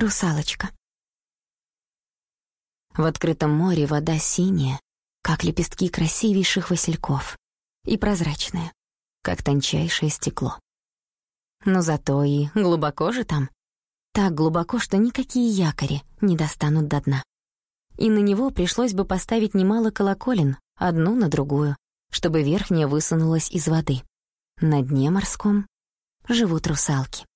Русалочка. В открытом море вода синяя, как лепестки красивейших васильков, и прозрачная, как тончайшее стекло. Но зато и глубоко же там. Так глубоко, что никакие якори не достанут до дна. И на него пришлось бы поставить немало колоколен, одну на другую, чтобы верхняя высунулась из воды. На дне морском живут русалки.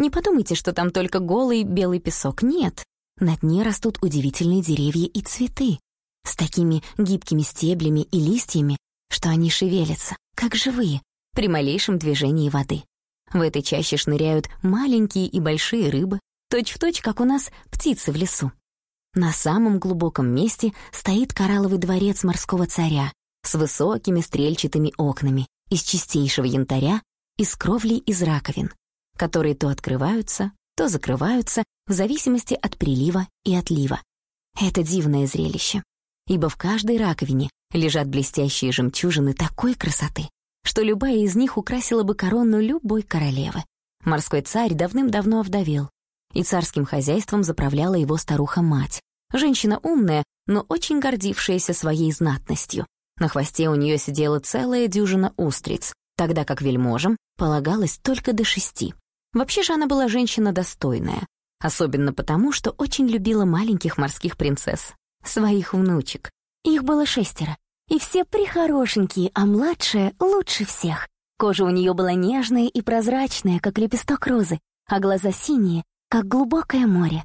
Не подумайте, что там только голый белый песок. Нет, на дне растут удивительные деревья и цветы с такими гибкими стеблями и листьями, что они шевелятся, как живые, при малейшем движении воды. В этой чаще шныряют маленькие и большие рыбы, точь-в-точь, как у нас птицы в лесу. На самом глубоком месте стоит коралловый дворец морского царя с высокими стрельчатыми окнами из чистейшего янтаря и с кровлей из раковин, которые то открываются, то закрываются в зависимости от прилива и отлива. Это дивное зрелище, ибо в каждой раковине лежат блестящие жемчужины такой красоты, что любая из них украсила бы корону любой королевы. Морской царь давным-давно овдовел, и царским хозяйством заправляла его старуха-мать. Женщина умная, но очень гордившаяся своей знатностью. На хвосте у нее сидела целая дюжина устриц, тогда как вельможам полагалось только до шести. Вообще же она была женщина достойная, особенно потому, что очень любила маленьких морских принцесс, своих внучек. Их было шестеро, и все прихорошенькие, а младшая лучше всех. Кожа у нее была нежная и прозрачная, как лепесток розы, а глаза синие, как глубокое море.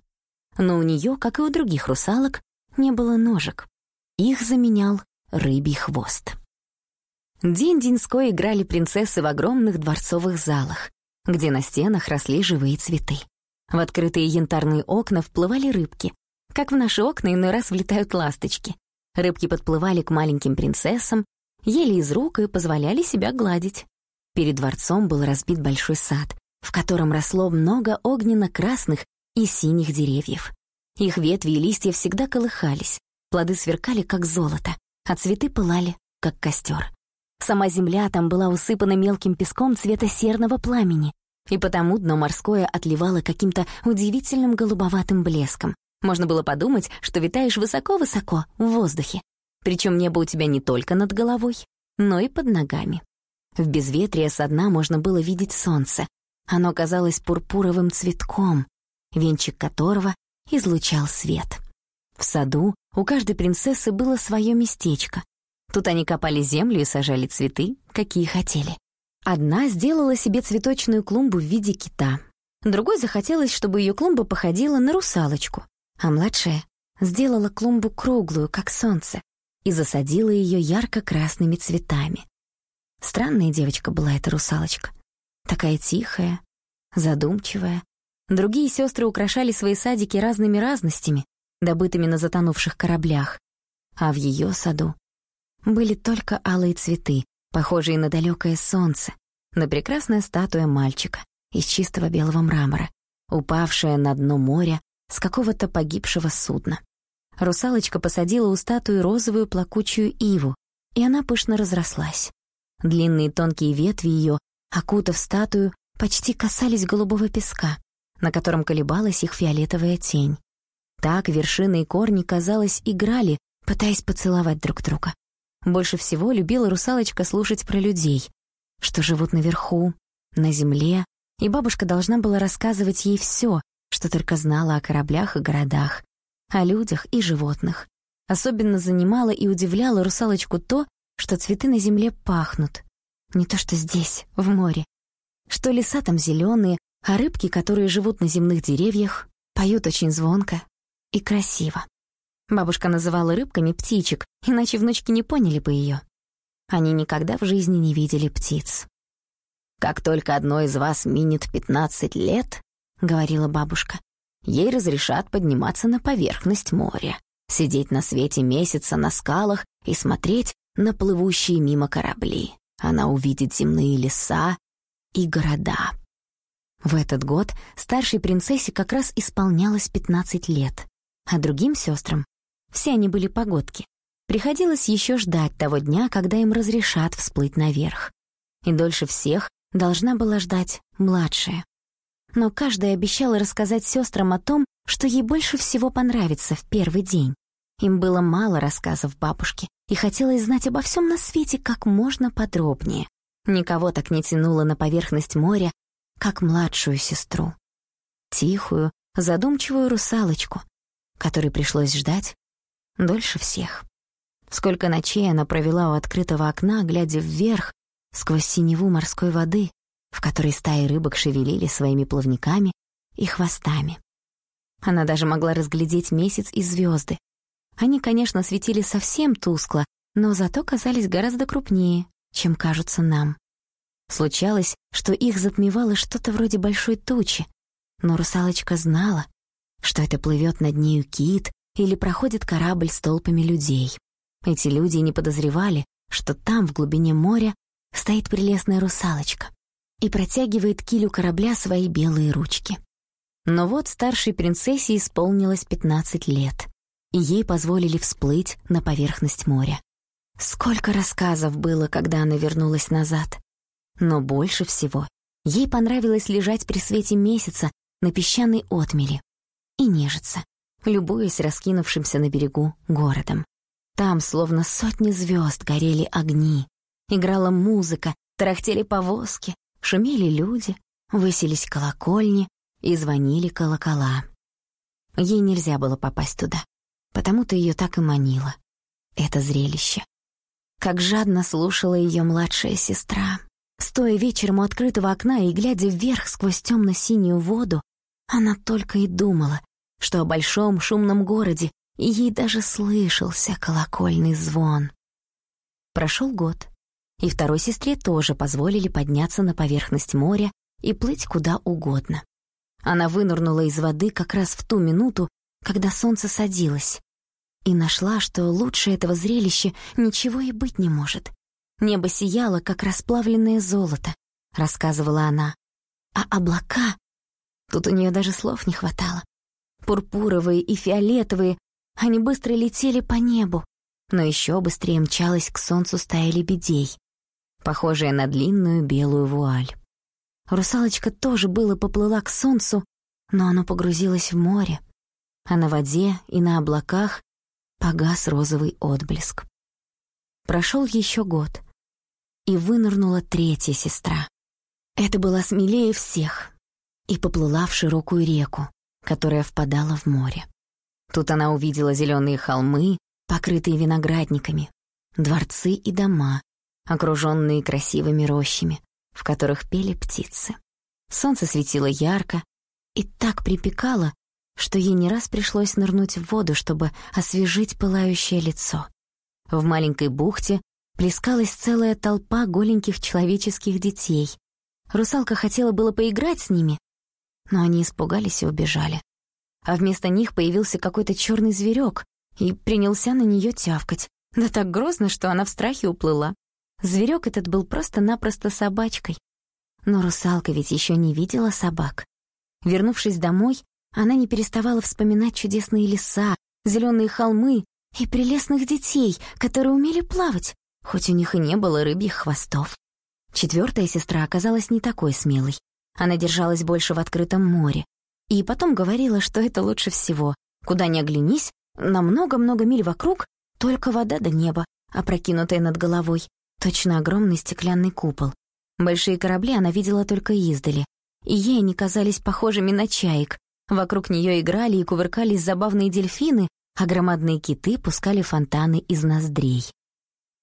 Но у нее, как и у других русалок, не было ножек. Их заменял рыбий хвост. День-деньской играли принцессы в огромных дворцовых залах, где на стенах росли живые цветы. В открытые янтарные окна вплывали рыбки, как в наши окна иной раз влетают ласточки. Рыбки подплывали к маленьким принцессам, ели из рук и позволяли себя гладить. Перед дворцом был разбит большой сад, в котором росло много огненно-красных и синих деревьев. Их ветви и листья всегда колыхались, плоды сверкали, как золото, а цветы пылали, как костер. Сама земля там была усыпана мелким песком цвета серного пламени, и потому дно морское отливало каким-то удивительным голубоватым блеском. Можно было подумать, что витаешь высоко-высоко в воздухе. Причем небо у тебя не только над головой, но и под ногами. В безветрие со дна можно было видеть солнце. Оно казалось пурпуровым цветком, венчик которого излучал свет. В саду у каждой принцессы было свое местечко, Тут они копали землю и сажали цветы, какие хотели. Одна сделала себе цветочную клумбу в виде кита. Другой захотелось, чтобы ее клумба походила на русалочку. А младшая сделала клумбу круглую, как солнце, и засадила ее ярко-красными цветами. Странная девочка была эта русалочка. Такая тихая, задумчивая. Другие сестры украшали свои садики разными разностями, добытыми на затонувших кораблях. А в ее саду были только алые цветы, похожие на далекое солнце, на прекрасная статуя мальчика из чистого белого мрамора, упавшая на дно моря с какого-то погибшего судна. Русалочка посадила у статуи розовую плакучую иву, и она пышно разрослась. Длинные тонкие ветви ее, окутав статую, почти касались голубого песка, на котором колебалась их фиолетовая тень. Так вершины и корни, казалось, играли, пытаясь поцеловать друг друга. Больше всего любила русалочка слушать про людей, что живут наверху, на земле, и бабушка должна была рассказывать ей все, что только знала о кораблях и городах, о людях и животных. Особенно занимало и удивляло русалочку то, что цветы на земле пахнут. Не то что здесь, в море. Что леса там зеленые, а рыбки, которые живут на земных деревьях, поют очень звонко и красиво. Бабушка называла рыбками птичек, иначе внучки не поняли бы ее. Они никогда в жизни не видели птиц. «Как только одной из вас минет пятнадцать лет, — говорила бабушка, — ей разрешат подниматься на поверхность моря, сидеть на свете месяца на скалах и смотреть на плывущие мимо корабли. Она увидит земные леса и города». В этот год старшей принцессе как раз исполнялось пятнадцать лет, а другим сестрам все они были погодки. Приходилось еще ждать того дня, когда им разрешат всплыть наверх. И дольше всех должна была ждать младшая. но каждая обещала рассказать сестрам о том, что ей больше всего понравится в первый день. Им было мало рассказов бабушки, и хотелось знать обо всем на свете как можно подробнее. Никого так не тянуло на поверхность моря, как младшую сестру. Тихую, задумчивую русалочку, которой пришлось ждать дольше всех. Сколько ночей она провела у открытого окна, глядя вверх, сквозь синеву морской воды, в которой стаи рыбок шевелили своими плавниками и хвостами. Она даже могла разглядеть месяц и звезды. Они, конечно, светили совсем тускло, но зато казались гораздо крупнее, чем кажутся нам. Случалось, что их затмевало что-то вроде большой тучи, но русалочка знала, что это плывет над нею кит или проходит корабль с толпами людей. Эти люди не подозревали, что там, в глубине моря, стоит прелестная русалочка и протягивает килю корабля свои белые ручки. Но вот старшей принцессе исполнилось 15 лет, и ей позволили всплыть на поверхность моря. Сколько рассказов было, когда она вернулась назад. Но больше всего ей понравилось лежать при свете месяца на песчаной отмели и нежиться, любуясь раскинувшимся на берегу городом. Там, словно сотни звезд, горели огни, играла музыка, тарахтели повозки, шумели люди, высились колокольни и звонили колокола. Ей нельзя было попасть туда, потому-то ее так и манило. Это зрелище. Как жадно слушала ее младшая сестра. Стоя вечером у открытого окна и глядя вверх сквозь темно-синюю воду, она только и думала, что о большом шумном городе, и ей даже слышался колокольный звон. Прошел год и второй сестре тоже позволили подняться на поверхность моря и плыть куда угодно. Она вынырнула из воды как раз в ту минуту, когда солнце садилось, и нашла, что лучше этого зрелища ничего и быть не может. Небо сияло, как расплавленное золото, рассказывала она. А облака... Тут у нее даже слов не хватало. Пурпуровые и фиолетовые, они быстро летели по небу, но еще быстрее мчалась к солнцу стая лебедей похожая на длинную белую вуаль. Русалочка тоже было поплыла к солнцу, но оно погрузилось в море, а на воде и на облаках погас розовый отблеск. Прошел еще год, и вынырнула третья сестра. Это была смелее всех и поплыла в широкую реку, которая впадала в море. Тут она увидела зеленые холмы, покрытые виноградниками, дворцы и дома, окруженные красивыми рощами, в которых пели птицы. Солнце светило ярко и так припекало, что ей не раз пришлось нырнуть в воду, чтобы освежить пылающее лицо. В маленькой бухте плескалась целая толпа голеньких человеческих детей. Русалка хотела было поиграть с ними, но они испугались и убежали. А вместо них появился какой-то черный зверек и принялся на нее тявкать. Да так грозно, что она в страхе уплыла. Зверек этот был просто-напросто собачкой. Но русалка ведь еще не видела собак. Вернувшись домой, она не переставала вспоминать чудесные леса, зеленые холмы и прелестных детей, которые умели плавать, хоть у них и не было рыбьих хвостов. Четвертая сестра оказалась не такой смелой. Она держалась больше в открытом море. И потом говорила, что это лучше всего. Куда ни оглянись, на много-много миль вокруг только вода до неба, опрокинутая над головой. Точно огромный стеклянный купол. Большие корабли она видела только издали, и ей они казались похожими на чаек. Вокруг нее играли и кувыркались забавные дельфины, а громадные киты пускали фонтаны из ноздрей.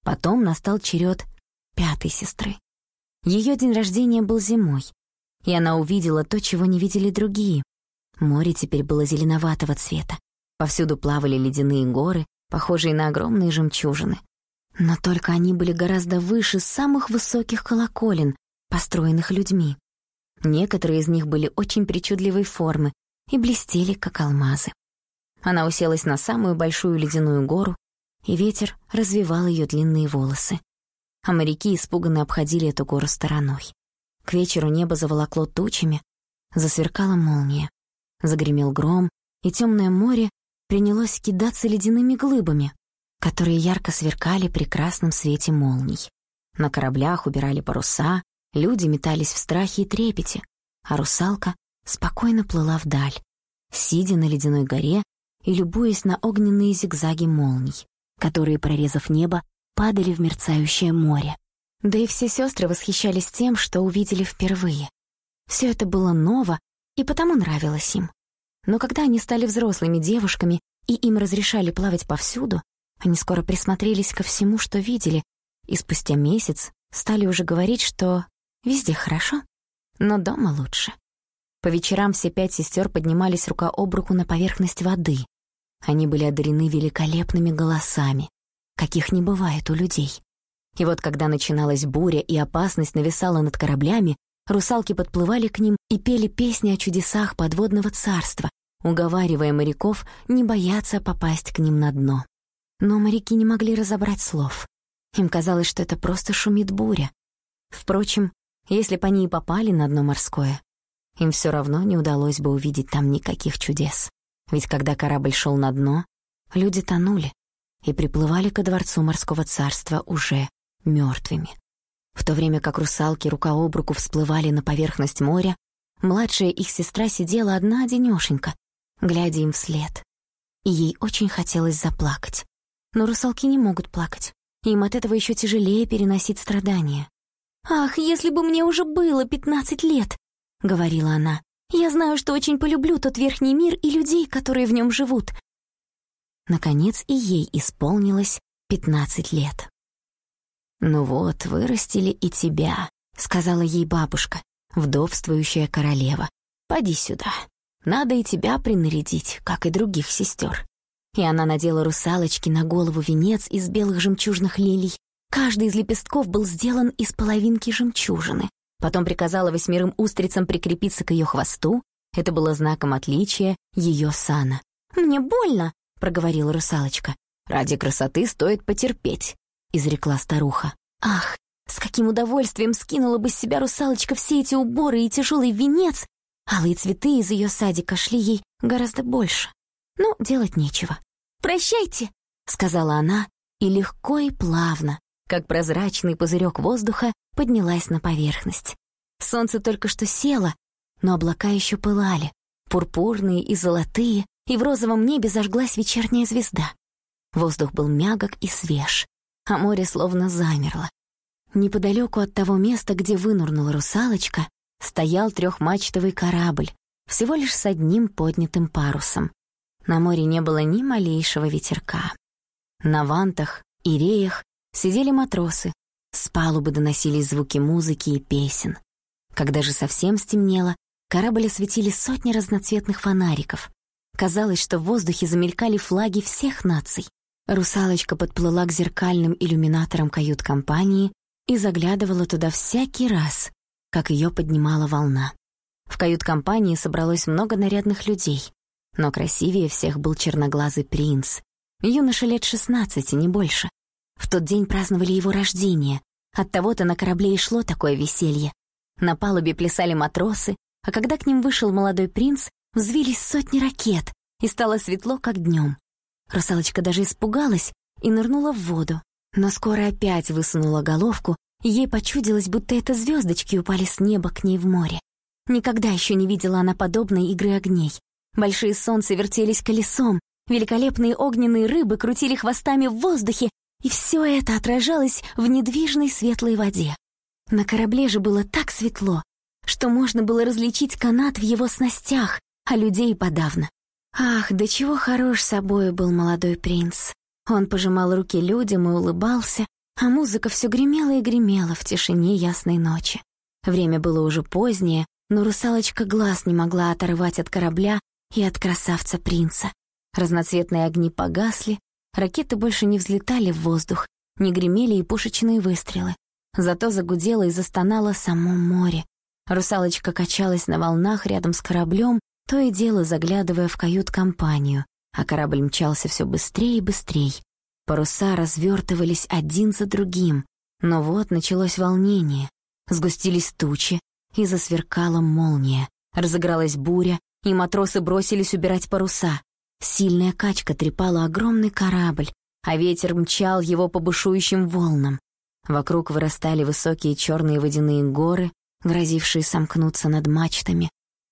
Потом настал черед пятой сестры. Ее день рождения был зимой, и она увидела то, чего не видели другие. Море теперь было зеленоватого цвета. Повсюду плавали ледяные горы, похожие на огромные жемчужины. Но только они были гораздо выше самых высоких колоколен, построенных людьми. Некоторые из них были очень причудливой формы и блестели, как алмазы. Она уселась на самую большую ледяную гору, и ветер развивал ее длинные волосы. А моряки испуганно обходили эту гору стороной. К вечеру небо заволокло тучами, засверкала молния, загремел гром, и темное море принялось кидаться ледяными глыбами, которые ярко сверкали при красном свете молний. На кораблях убирали паруса, люди метались в страхе и трепете, а русалка спокойно плыла вдаль, сидя на ледяной горе и любуясь на огненные зигзаги молний, которые, прорезав небо, падали в мерцающее море. Да и все сестры восхищались тем, что увидели впервые. Все это было ново и потому нравилось им. Но когда они стали взрослыми девушками и им разрешали плавать повсюду, они скоро присмотрелись ко всему, что видели, и спустя месяц стали уже говорить, что везде хорошо, но дома лучше. По вечерам все пять сестер поднимались рука об руку на поверхность воды. Они были одарены великолепными голосами, каких не бывает у людей. И вот когда начиналась буря и опасность нависала над кораблями, русалки подплывали к ним и пели песни о чудесах подводного царства, уговаривая моряков не бояться попасть к ним на дно. Но моряки не могли разобрать слов. Им казалось, что это просто шумит буря. Впрочем, если бы они и попали на дно морское, им все равно не удалось бы увидеть там никаких чудес. Ведь когда корабль шел на дно, люди тонули и приплывали ко дворцу морского царства уже мертвыми. В то время как русалки рука об руку всплывали на поверхность моря, младшая их сестра сидела одна одинёшенька, глядя им вслед. И ей очень хотелось заплакать. Но русалки не могут плакать. Им от этого еще тяжелее переносить страдания. «Ах, если бы мне уже было пятнадцать лет!» — говорила она. «Я знаю, что очень полюблю тот верхний мир и людей, которые в нем живут». Наконец и ей исполнилось пятнадцать лет. «Ну вот, вырастили и тебя», — сказала ей бабушка, вдовствующая королева. «Поди сюда. Надо и тебя принарядить, как и других сестер». И она надела русалочки на голову венец из белых жемчужных лилий. Каждый из лепестков был сделан из половинки жемчужины. Потом приказала восьмерым устрицам прикрепиться к ее хвосту. Это было знаком отличия ее сана. «Мне больно», — проговорила русалочка. «Ради красоты стоит потерпеть», изрекла старуха. Ах, с каким удовольствием скинула бы с себя русалочка все эти уборы и тяжелый венец. Алые цветы из ее садика шли ей гораздо больше. Ну, делать нечего. «Прощайте», — сказала она, и легко и плавно, как прозрачный пузырек воздуха, поднялась на поверхность. Солнце только что село, но облака еще пылали, пурпурные и золотые, и в розовом небе зажглась вечерняя звезда. Воздух был мягок и свеж а море словно замерло. Неподалеку от того места, где вынурнула русалочка, стоял трехмачтовый корабль, всего лишь с одним поднятым парусом. На море не было ни малейшего ветерка. На вантах и реях сидели матросы, с палубы доносились звуки музыки и песен. Когда же совсем стемнело, корабль осветили сотни разноцветных фонариков. Казалось, что в воздухе замелькали флаги всех наций. Русалочка подплыла к зеркальным иллюминаторам кают-компании и заглядывала туда всякий раз, как ее поднимала волна. В кают-компании собралось много нарядных людей, но красивее всех был черноглазый принц. Юноша лет шестнадцати, не больше. В тот день праздновали его рождение. Оттого-то на корабле и шло такое веселье. На палубе плясали матросы, а когда к ним вышел молодой принц, взвились сотни ракет, и стало светло, как днем. Русалочка даже испугалась и нырнула в воду, но скоро опять высунула головку, и ей почудилось, будто это звездочки упали с неба к ней в море. Никогда еще не видела она подобной игры огней. Большие солнца вертелись колесом, великолепные огненные рыбы крутили хвостами в воздухе, и все это отражалось в недвижной светлой воде. На корабле же было так светло, что можно было различить канат в его снастях, а людей подавно. Ах, да чего хорош собой был молодой принц. Он пожимал руки людям и улыбался, а музыка все гремела и гремела в тишине ясной ночи. Время было уже позднее, но русалочка глаз не могла оторвать от корабля и от красавца принца. Разноцветные огни погасли, ракеты больше не взлетали в воздух, не гремели и пушечные выстрелы. Зато загудело и застонало само море. Русалочка качалась на волнах рядом с кораблем, то и дело заглядывая в кают-компанию, а корабль мчался все быстрее и быстрее. Паруса развертывались один за другим, но вот началось волнение. Сгустились тучи, и засверкала молния. Разыгралась буря, и матросы бросились убирать паруса. Сильная качка трепала огромный корабль, а ветер мчал его по бушующим волнам. Вокруг вырастали высокие черные водяные горы, грозившие сомкнуться над мачтами,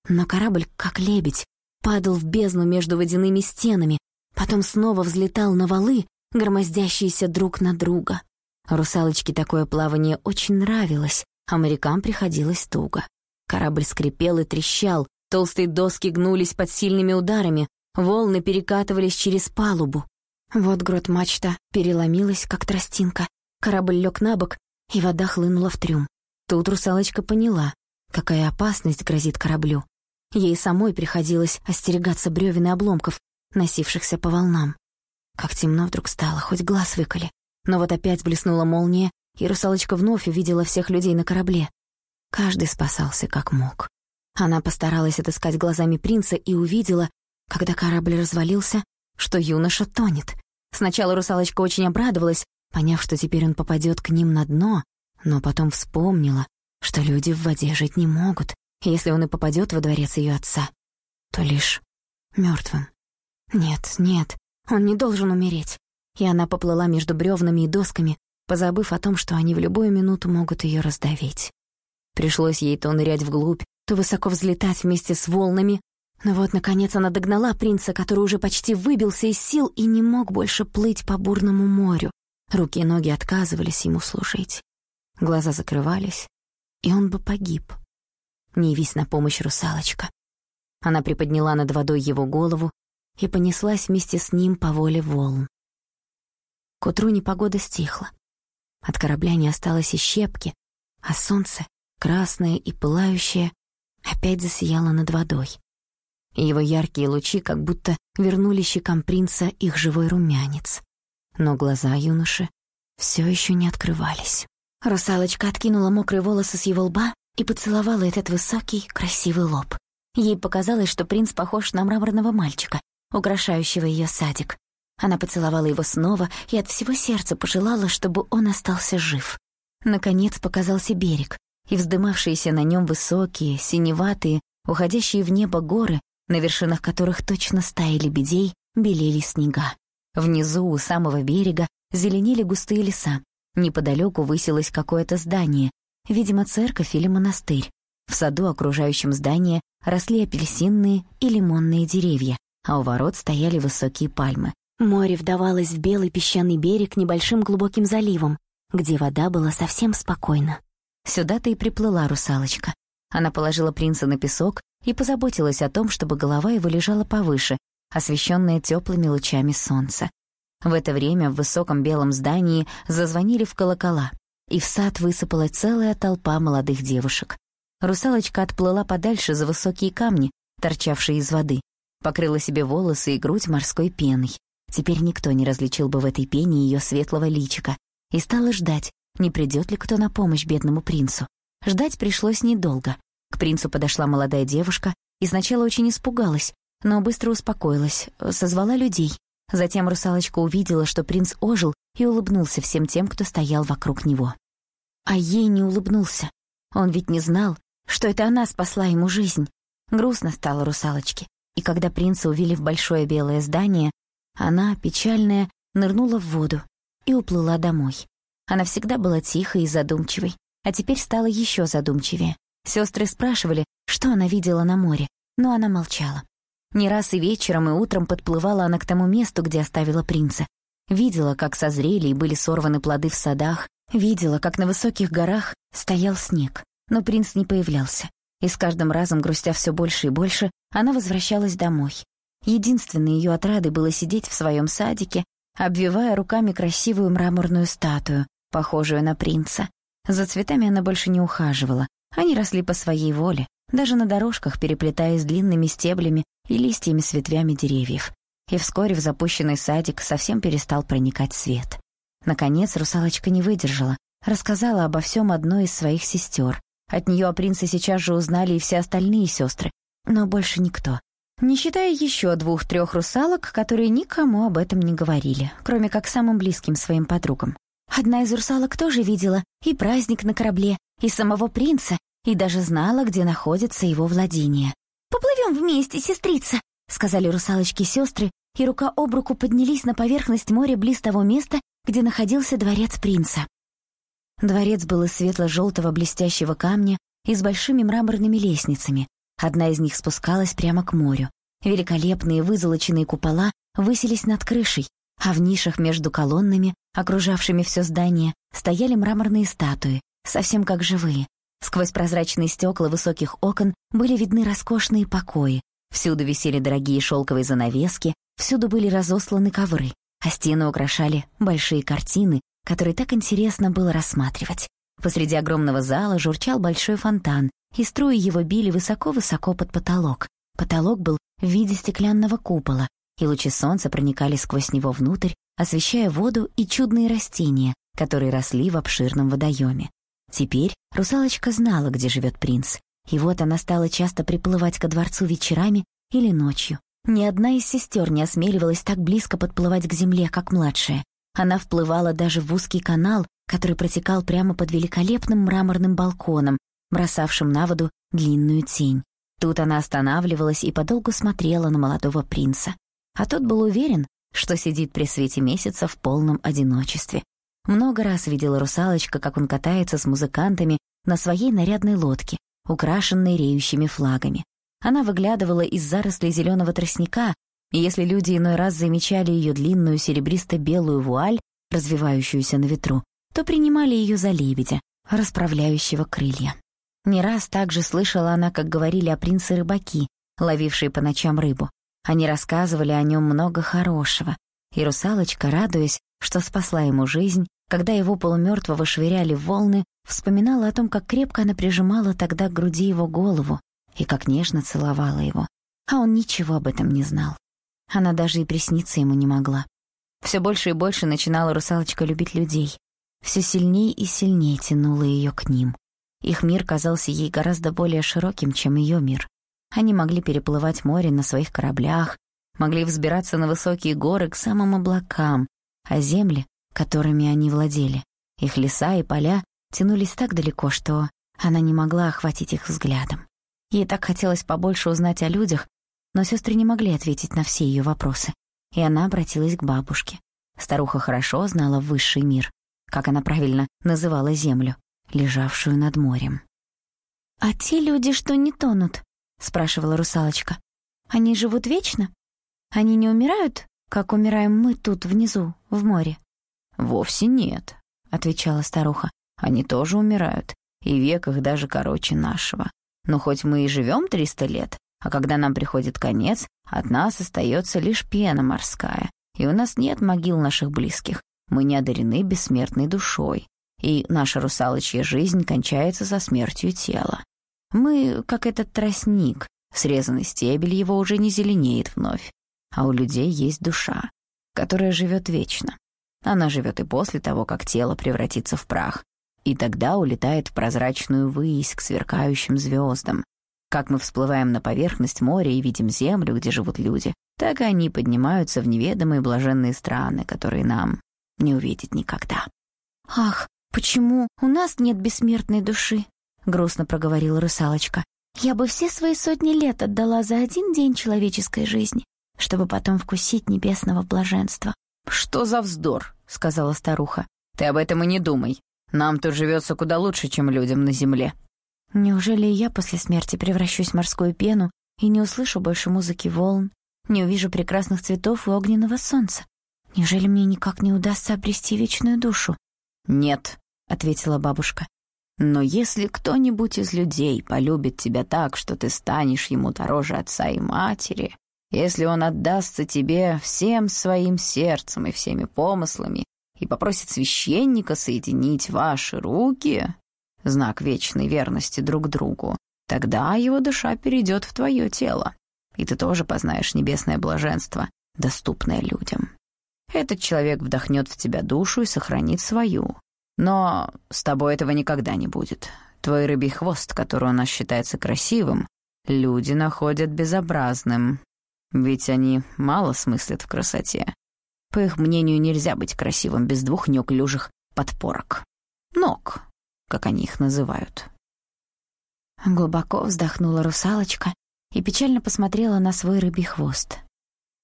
Но корабль, как лебедь, падал в бездну между водяными стенами, потом снова взлетал на валы, громоздящиеся друг на друга. Русалочке такое плавание очень нравилось, а морякам приходилось туго. Корабль скрипел и трещал, толстые доски гнулись под сильными ударами, волны перекатывались через палубу. Вот грот мачта переломилась, как тростинка, корабль лег на бок, и вода хлынула в трюм. Тут русалочка поняла, какая опасность грозит кораблю. Ей самой приходилось остерегаться бревен и обломков, носившихся по волнам. Как темно вдруг стало, хоть глаз выколи. Но вот опять блеснула молния, и русалочка вновь увидела всех людей на корабле. Каждый спасался как мог. Она постаралась отыскать глазами принца и увидела, когда корабль развалился, что юноша тонет. Сначала русалочка очень обрадовалась, поняв, что теперь он попадет к ним на дно, но потом вспомнила, что люди в воде жить не могут, если он и попадет во дворец ее отца, то лишь мертвым. Нет, нет, он не должен умереть. И она поплыла между бревнами и досками, позабыв о том, что они в любую минуту могут ее раздавить. Пришлось ей то нырять вглубь, то высоко взлетать вместе с волнами, но вот, наконец, она догнала принца, который уже почти выбился из сил и не мог больше плыть по бурному морю. Руки и ноги отказывались ему служить. Глаза закрывались, и он бы погиб. Не явись на помощь русалочка. Она приподняла над водой его голову и понеслась вместе с ним по воле волн. К утру непогода стихла. От корабля не осталось и щепки, а солнце, красное и пылающее, опять засияло над водой. И его яркие лучи как будто вернули щекам принца их живой румянец. Но глаза юноши все еще не открывались. Русалочка откинула мокрые волосы с его лба и поцеловала этот высокий, красивый лоб. Ей показалось, что принц похож на мраморного мальчика, украшающего ее садик. Она поцеловала его снова и от всего сердца пожелала, чтобы он остался жив. Наконец показался берег, и вздымавшиеся на нем высокие, синеватые, уходящие в небо горы, на вершинах которых точно стаи лебедей, белели снега. Внизу, у самого берега, зеленели густые леса. Неподалеку высилось какое-то здание, Видимо, церковь или монастырь. В саду, окружающем здание, росли апельсинные и лимонные деревья, а у ворот стояли высокие пальмы. Море вдавалось в белый песчаный берег небольшим глубоким заливом, где вода была совсем спокойна. Сюда-то и приплыла русалочка. Она положила принца на песок и позаботилась о том, чтобы голова его лежала повыше, освещенная теплыми лучами солнца. В это время в высоком белом здании зазвонили в колокола и в сад высыпала целая толпа молодых девушек. Русалочка отплыла подальше за высокие камни, торчавшие из воды, покрыла себе волосы и грудь морской пеной. Теперь никто не различил бы в этой пене ее светлого личика, и стала ждать, не придет ли кто на помощь бедному принцу. Ждать пришлось недолго. К принцу подошла молодая девушка и сначала очень испугалась, но быстро успокоилась, созвала людей. Затем русалочка увидела, что принц ожил и улыбнулся всем тем, кто стоял вокруг него. А ей не улыбнулся. Он ведь не знал, что это она спасла ему жизнь. Грустно стало русалочке. И когда принца увели в большое белое здание, она, печальная, нырнула в воду и уплыла домой. Она всегда была тихой и задумчивой, а теперь стала еще задумчивее. Сестры спрашивали, что она видела на море, но она молчала. Не раз и вечером, и утром подплывала она к тому месту, где оставила принца. Видела, как созрели и были сорваны плоды в садах, Видела, как на высоких горах стоял снег, но принц не появлялся. И с каждым разом, грустя все больше и больше, она возвращалась домой. Единственной ее отрадой было сидеть в своем садике, обвивая руками красивую мраморную статую, похожую на принца. За цветами она больше не ухаживала. Они росли по своей воле, даже на дорожках, переплетаясь длинными стеблями и листьями с ветвями деревьев. И вскоре в запущенный садик совсем перестал проникать свет. Наконец русалочка не выдержала, рассказала обо всем одной из своих сестер. От нее о принце сейчас же узнали и все остальные сестры, но больше никто. Не считая еще двух-трех русалок, которые никому об этом не говорили, кроме как самым близким своим подругам. Одна из русалок тоже видела и праздник на корабле, и самого принца, и даже знала, где находится его владение. «Поплывем вместе, сестрица!» — сказали русалочки-сестры, и рука об руку поднялись на поверхность моря близ того места, где находился дворец принца. Дворец был из светло-желтого блестящего камня и с большими мраморными лестницами, Одна из них спускалась прямо к морю. Великолепные вызолоченные купола высились над крышей, а в нишах между колоннами, окружавшими все здание, стояли мраморные статуи, совсем как живые. Сквозь прозрачные стекла высоких окон были видны роскошные покои. Всюду висели дорогие шелковые занавески, всюду были разосланы ковры, а стены украшали большие картины, которые так интересно было рассматривать. Посреди огромного зала журчал большой фонтан, и струи его били высоко-высоко под потолок. Потолок был в виде стеклянного купола, и лучи солнца проникали сквозь него внутрь, освещая воду и чудные растения, которые росли в обширном водоеме. Теперь русалочка знала, где живет принц, и вот она стала часто приплывать ко дворцу вечерами или ночью. Ни одна из сестер не осмеливалась так близко подплывать к земле, как младшая. Она вплывала даже в узкий канал, который протекал прямо под великолепным мраморным балконом, бросавшим на воду длинную тень. Тут она останавливалась и подолгу смотрела на молодого принца. А тот был уверен, что сидит при свете месяца в полном одиночестве. Много раз видела русалочка, как он катается с музыкантами на своей нарядной лодке, украшенной реющими флагами. Она выглядывала из зарослей зеленого тростника, и если люди иной раз замечали ее длинную серебристо-белую вуаль, развивающуюся на ветру, то принимали ее за лебедя, расправляющего крылья. Не раз также слышала она, как говорили о принце-рыбаки, ловившие по ночам рыбу. Они рассказывали о нем много хорошего, и русалочка, радуясь, что спасла ему жизнь, когда его полумертвого швыряли в волны, вспоминала о том, как крепко она прижимала тогда к груди его голову и как нежно целовала его. А он ничего об этом не знал. Она даже и присниться ему не могла. Все больше и больше начинала русалочка любить людей. Все сильнее и сильнее тянуло ее к ним. Их мир казался ей гораздо более широким, чем ее мир. Они могли переплывать море на своих кораблях, могли взбираться на высокие горы к самым облакам, а земли, которыми они владели, их леса и поля тянулись так далеко, что она не могла охватить их взглядом. Ей так хотелось побольше узнать о людях, но сестры не могли ответить на все ее вопросы, и она обратилась к бабушке. Старуха хорошо знала высший мир, как она правильно называла землю, лежавшую над морем. «А те люди, что не тонут?» — спрашивала русалочка. «Они живут вечно? Они не умирают, как умираем мы тут внизу, в море?» «Вовсе нет», — отвечала старуха. «Они тоже умирают, и век их даже короче нашего. Но хоть мы и живем триста лет, а когда нам приходит конец, от нас остается лишь пена морская, и у нас нет могил наших близких. Мы не одарены бессмертной душой, и наша русалочья жизнь кончается со смертью тела. Мы, как этот тростник, срезанный стебель его уже не зеленеет вновь, а у людей есть душа, которая живет вечно. Она живет и после того, как тело превратится в прах, и тогда улетает в прозрачную высь к сверкающим звездам. Как мы всплываем на поверхность моря и видим землю, где живут люди, так и они поднимаются в неведомые блаженные страны, которые нам не увидеть никогда. «Ах, почему у нас нет бессмертной души?» — грустно проговорила русалочка. «Я бы все свои сотни лет отдала за один день человеческой жизни, чтобы потом вкусить небесного блаженства». «Что за вздор?» — сказала старуха. «Ты об этом и не думай. Нам тут живется куда лучше, чем людям на земле». «Неужели я после смерти превращусь в морскую пену и не услышу больше музыки волн, не увижу прекрасных цветов и огненного солнца? Неужели мне никак не удастся обрести вечную душу?» «Нет», — ответила бабушка. Но если кто-нибудь из людей полюбит тебя так, что ты станешь ему дороже отца и матери, если он отдастся тебе всем своим сердцем и всеми помыслами и попросит священника соединить ваши руки, знак вечной верности друг другу, тогда его душа перейдет в твое тело, и ты тоже познаешь небесное блаженство, доступное людям. Этот человек вдохнет в тебя душу и сохранит свою, но с тобой этого никогда не будет. Твой рыбий хвост, который у нас считается красивым, люди находят безобразным. Ведь они мало смыслят в красоте. По их мнению, нельзя быть красивым без двух неуклюжих подпорок. Ног, как они их называют. Глубоко вздохнула русалочка и печально посмотрела на свой рыбий хвост.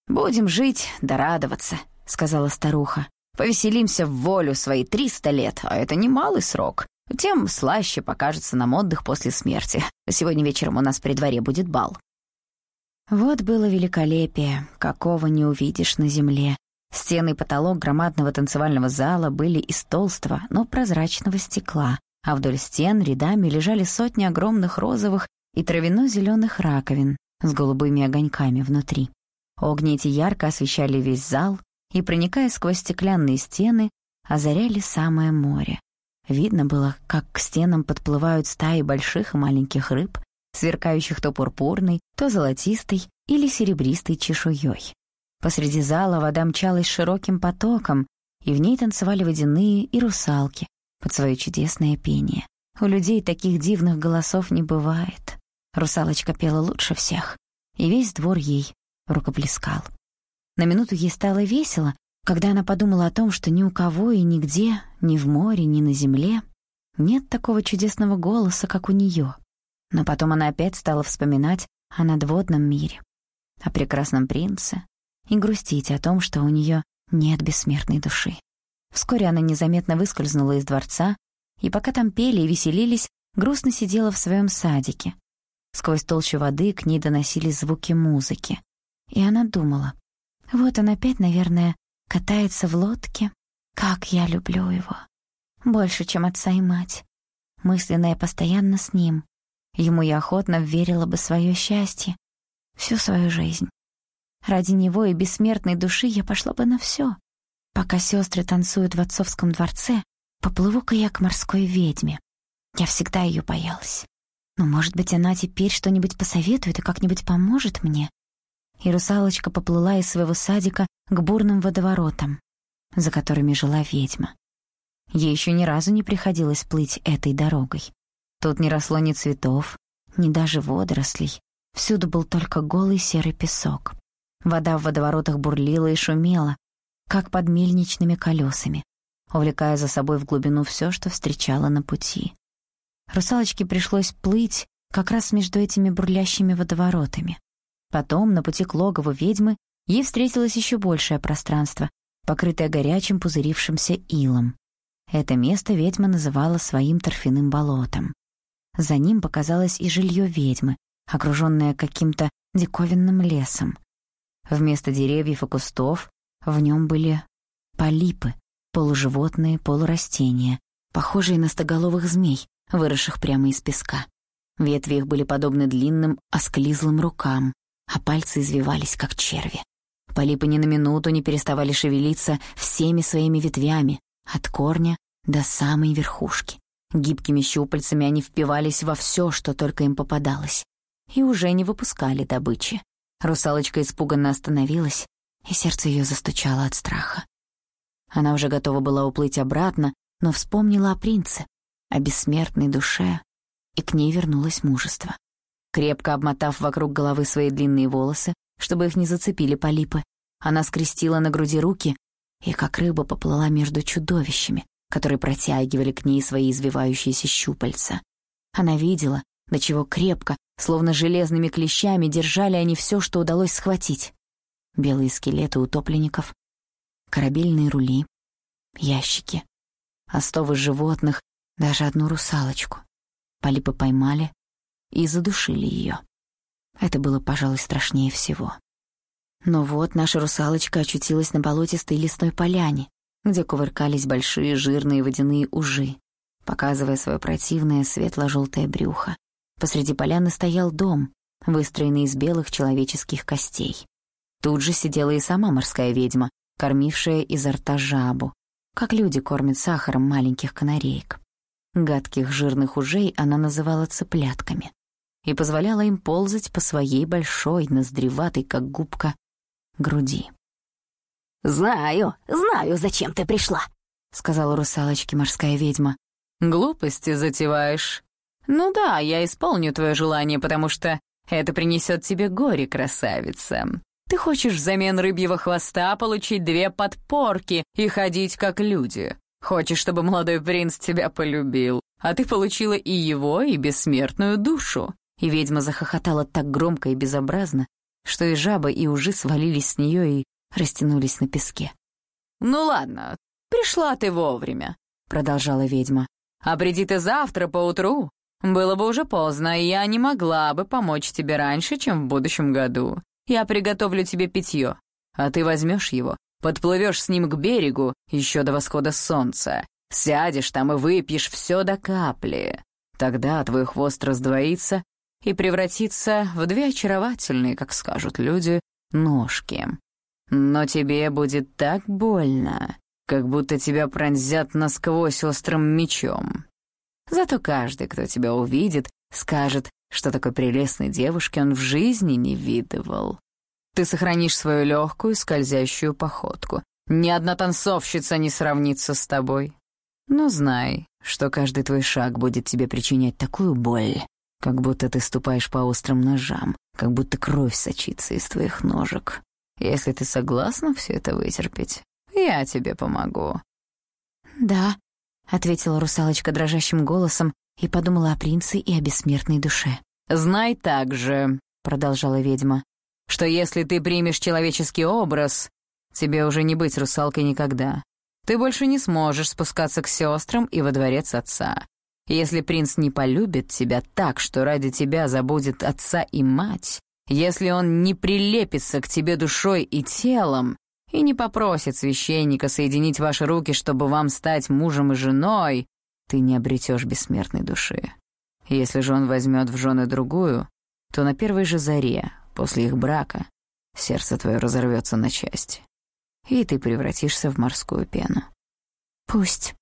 «Будем жить да радоваться», — сказала старуха. Повеселимся в волю свои триста лет, а это немалый срок. тем слаще покажется нам отдых после смерти. Сегодня вечером у нас при дворе будет бал». Вот было великолепие, какого не увидишь на земле. Стены и потолок громадного танцевального зала были из толстого, но прозрачного стекла, а вдоль стен рядами лежали сотни огромных розовых и травяно-зеленых раковин с голубыми огоньками внутри. Огни эти ярко освещали весь зал и, проникая сквозь стеклянные стены, озаряли самое море. Видно было, как к стенам подплывают стаи больших и маленьких рыб, сверкающих то пурпурной, то золотистой или серебристой чешуей. Посреди зала вода мчалась широким потоком, и в ней танцевали водяные и русалки под свое чудесное пение. У людей таких дивных голосов не бывает. Русалочка пела лучше всех, и весь двор ей рукоплескал. На минуту ей стало весело, когда она подумала о том, что ни у кого и нигде, ни в море, ни на земле, нет такого чудесного голоса, как у нее. Но потом она опять стала вспоминать о надводном мире, о прекрасном принце и грустить о том, что у нее нет бессмертной души. Вскоре она незаметно выскользнула из дворца, и пока там пели и веселились, грустно сидела в своем садике. Сквозь толщу воды к ней доносились звуки музыки. И она думала, вот он опять, наверное, катается в лодке. Как я люблю его. Больше, чем отца и мать. Мысленно я постоянно с ним. Ему я охотно верила бы свое счастье. Всю свою жизнь. Ради него и бессмертной души я пошла бы на все. Пока сестры танцуют в отцовском дворце, поплыву-ка я к морской ведьме. Я всегда ее боялась. Но, может быть, она теперь что-нибудь посоветует и как-нибудь поможет мне и русалочка поплыла из своего садика к бурным водоворотам, за которыми жила ведьма. Ей еще ни разу не приходилось плыть этой дорогой. Тут не росло ни цветов, ни даже водорослей. Всюду был только голый серый песок. Вода в водоворотах бурлила и шумела, как под мельничными колесами, увлекая за собой в глубину все, что встречала на пути. Русалочке пришлось плыть как раз между этими бурлящими водоворотами. Потом, на пути к логову ведьмы, ей встретилось еще большее пространство, покрытое горячим пузырившимся илом. Это место ведьма называла своим торфяным болотом. За ним показалось и жилье ведьмы, окруженное каким-то диковинным лесом. Вместо деревьев и кустов в нем были полипы, полуживотные, полурастения, похожие на стоголовых змей, выросших прямо из песка. Ветви их были подобны длинным, осклизлым рукам, а пальцы извивались, как черви. Полипы ни на минуту не переставали шевелиться всеми своими ветвями, от корня до самой верхушки. Гибкими щупальцами они впивались во все, что только им попадалось, и уже не выпускали добычи. Русалочка испуганно остановилась, и сердце ее застучало от страха. Она уже готова была уплыть обратно, но вспомнила о принце, о бессмертной душе, и к ней вернулось мужество. Крепко обмотав вокруг головы свои длинные волосы, чтобы их не зацепили полипы, она скрестила на груди руки и, как рыба, поплыла между чудовищами, которые протягивали к ней свои извивающиеся щупальца. Она видела, до чего крепко, словно железными клещами, держали они все, что удалось схватить. Белые скелеты утопленников, корабельные рули, ящики, остовы животных, даже одну русалочку. Полипы поймали, и задушили ее. Это было, пожалуй, страшнее всего. Но вот наша русалочка очутилась на болотистой лесной поляне, где кувыркались большие жирные водяные ужи, показывая свое противное светло-желтое брюхо. Посреди поляны стоял дом, выстроенный из белых человеческих костей. Тут же сидела и сама морская ведьма, кормившая изо рта жабу, как люди кормят сахаром маленьких канареек. Гадких жирных ужей она называла цыплятками и позволяла им ползать по своей большой, ноздреватой, как губка, груди. «Знаю, знаю, зачем ты пришла», — сказала русалочке морская ведьма. «Глупости затеваешь. Ну да, я исполню твое желание, потому что это принесет тебе горе, красавица. Ты хочешь взамен рыбьего хвоста получить две подпорки и ходить как люди. Хочешь, чтобы молодой принц тебя полюбил, а ты получила и его, и бессмертную душу. И ведьма захохотала так громко и безобразно, что и жаба, и ужи свалились с нее и растянулись на песке. «Ну ладно, пришла ты вовремя», — продолжала ведьма. А приди ты завтра поутру, было бы уже поздно, и я не могла бы помочь тебе раньше, чем в будущем году. Я приготовлю тебе питье, а ты возьмешь его, подплывешь с ним к берегу еще до восхода солнца, сядешь там и выпьешь все до капли. Тогда твой хвост раздвоится и превратится в две очаровательные, как скажут люди, ножки. Но тебе будет так больно, как будто тебя пронзят насквозь острым мечом. Зато каждый, кто тебя увидит, скажет, что такой прелестной девушки он в жизни не видывал. Ты сохранишь свою легкую скользящую походку. Ни одна танцовщица не сравнится с тобой. Но знай, что каждый твой шаг будет тебе причинять такую боль, как будто ты ступаешь по острым ножам, как будто кровь сочится из твоих ножек. Если ты согласна все это вытерпеть, я тебе помогу». «Да», — ответила русалочка дрожащим голосом и подумала о принце и о бессмертной душе. «Знай также», — продолжала ведьма, «что если ты примешь человеческий образ, тебе уже не быть русалкой никогда. Ты больше не сможешь спускаться к сестрам и во дворец отца. Если принц не полюбит тебя так, что ради тебя забудет отца и мать, если он не прилепится к тебе душой и телом и не попросит священника соединить ваши руки, чтобы вам стать мужем и женой, ты не обретешь бессмертной души. Если же он возьмет в жены другую, то на первой же заре, после их брака, сердце твое разорвется на части, и ты превратишься в морскую пену. «Пусть»,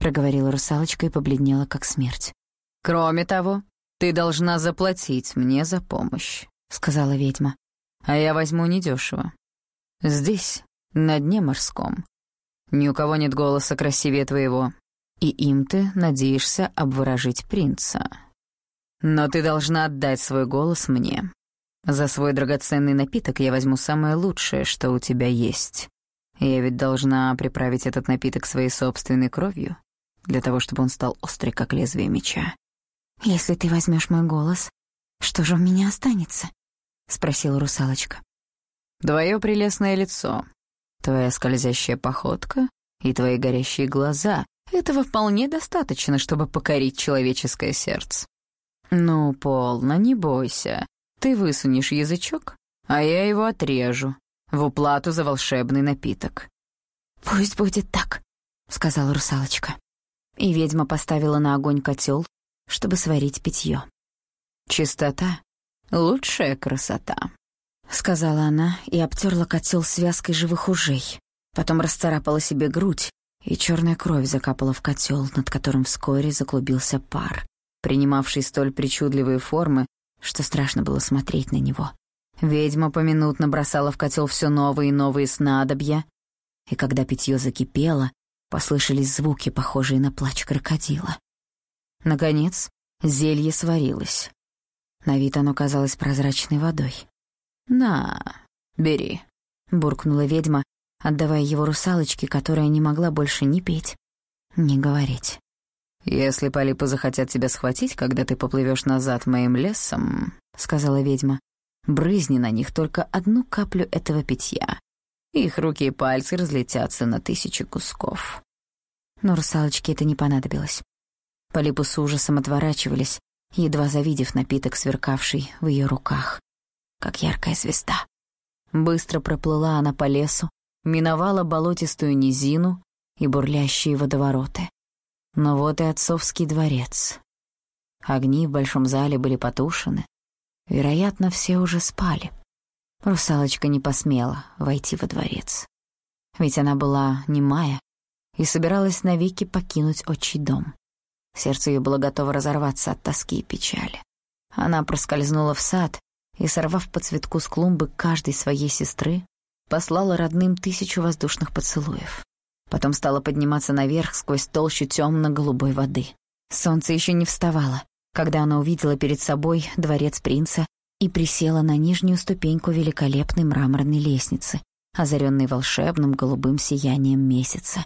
проговорила русалочка и побледнела, как смерть. «Кроме того, ты должна заплатить мне за помощь», — сказала ведьма. «А я возьму недешево. Здесь, на дне морском. Ни у кого нет голоса красивее твоего, и им ты надеешься обворожить принца. Но ты должна отдать свой голос мне. За свой драгоценный напиток я возьму самое лучшее, что у тебя есть. Я ведь должна приправить этот напиток своей собственной кровью для того, чтобы он стал острый, как лезвие меча. «Если ты возьмешь мой голос, что же у меня останется?» — спросила русалочка. «Твое прелестное лицо, твоя скользящая походка и твои горящие глаза — этого вполне достаточно, чтобы покорить человеческое сердце. Ну, полно, не бойся. Ты высунешь язычок, а я его отрежу в уплату за волшебный напиток». «Пусть будет так», — сказала русалочка и ведьма поставила на огонь котел, чтобы сварить питье. «Чистота — лучшая красота», — сказала она и обтерла котел связкой живых ужей. Потом расцарапала себе грудь, и черная кровь закапала в котел, над которым вскоре заклубился пар, принимавший столь причудливые формы, что страшно было смотреть на него. Ведьма поминутно бросала в котел все новые и новые снадобья, и когда питье закипело, Послышались звуки, похожие на плач крокодила. Наконец, зелье сварилось. На вид оно казалось прозрачной водой. «На, бери», — буркнула ведьма, отдавая его русалочке, которая не могла больше ни петь, ни говорить. «Если полипы захотят тебя схватить, когда ты поплывешь назад моим лесом», — сказала ведьма, — «брызни на них только одну каплю этого питья, их руки и пальцы разлетятся на тысячи кусков. Но русалочке это не понадобилось. Полипы с ужасом отворачивались, едва завидев напиток, сверкавший в ее руках, как яркая звезда. Быстро проплыла она по лесу, миновала болотистую низину и бурлящие водовороты. Но вот и отцовский дворец. Огни в большом зале были потушены. Вероятно, все уже спали. Русалочка не посмела войти во дворец. Ведь она была немая и собиралась навеки покинуть отчий дом. Сердце ее было готово разорваться от тоски и печали. Она проскользнула в сад и, сорвав по цветку с клумбы каждой своей сестры, послала родным тысячу воздушных поцелуев. Потом стала подниматься наверх сквозь толщу темно-голубой воды. Солнце еще не вставало, когда она увидела перед собой дворец принца и присела на нижнюю ступеньку великолепной мраморной лестницы, озаренной волшебным голубым сиянием месяца.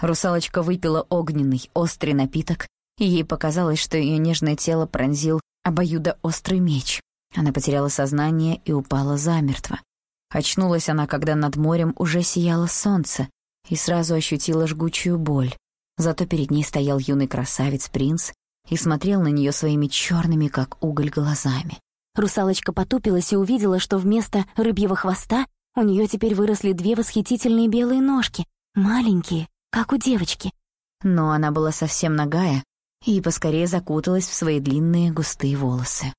Русалочка выпила огненный, острый напиток, и ей показалось, что ее нежное тело пронзил обоюдоострый меч. Она потеряла сознание и упала замертво. Очнулась она, когда над морем уже сияло солнце, и сразу ощутила жгучую боль. Зато перед ней стоял юный красавец-принц и смотрел на нее своими черными, как уголь, глазами. Русалочка потупилась и увидела, что вместо рыбьего хвоста у нее теперь выросли две восхитительные белые ножки, маленькие, как у девочки. Но она была совсем нагая и поскорее закуталась в свои длинные густые волосы.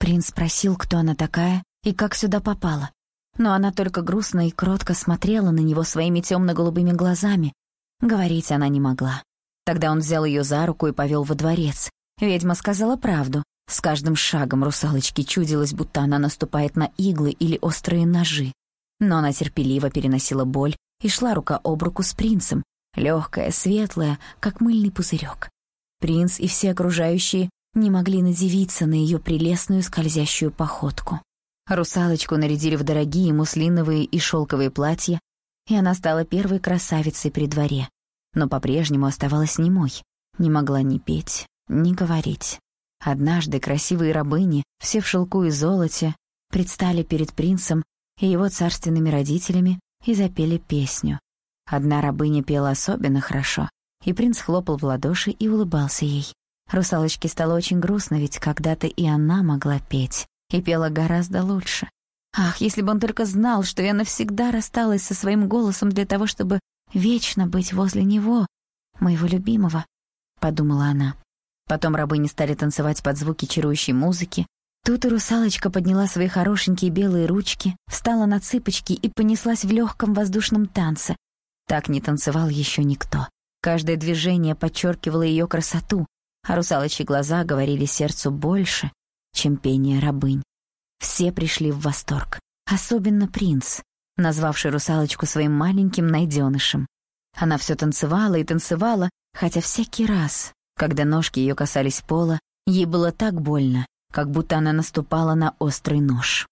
Принц спросил, кто она такая и как сюда попала. Но она только грустно и кротко смотрела на него своими темно-голубыми глазами. Говорить она не могла. Тогда он взял ее за руку и повел во дворец. Ведьма сказала правду. С каждым шагом русалочке чудилось, будто она наступает на иглы или острые ножи. Но она терпеливо переносила боль и шла рука об руку с принцем, легкая, светлая, как мыльный пузырек. Принц и все окружающие не могли надевиться на ее прелестную скользящую походку. Русалочку нарядили в дорогие муслиновые и шелковые платья, и она стала первой красавицей при дворе, но по-прежнему оставалась немой, не могла ни петь, ни говорить. Однажды красивые рабыни, все в шелку и золоте, предстали перед принцем и его царственными родителями и запели песню. Одна рабыня пела особенно хорошо, и принц хлопал в ладоши и улыбался ей. Русалочке стало очень грустно, ведь когда-то и она могла петь, и пела гораздо лучше. Ах, если бы он только знал, что я навсегда рассталась со своим голосом для того, чтобы вечно быть возле него, моего любимого, — подумала она. Потом рабыни стали танцевать под звуки чарующей музыки. Тут и русалочка подняла свои хорошенькие белые ручки, встала на цыпочки и понеслась в легком воздушном танце. Так не танцевал еще никто. Каждое движение подчеркивало ее красоту, а русалочьи глаза говорили сердцу больше, чем пение рабынь. Все пришли в восторг, особенно принц, назвавший русалочку своим маленьким найденышем. Она все танцевала и танцевала, хотя всякий раз, когда ножки ее касались пола, ей было так больно, как будто она наступала на острый нож.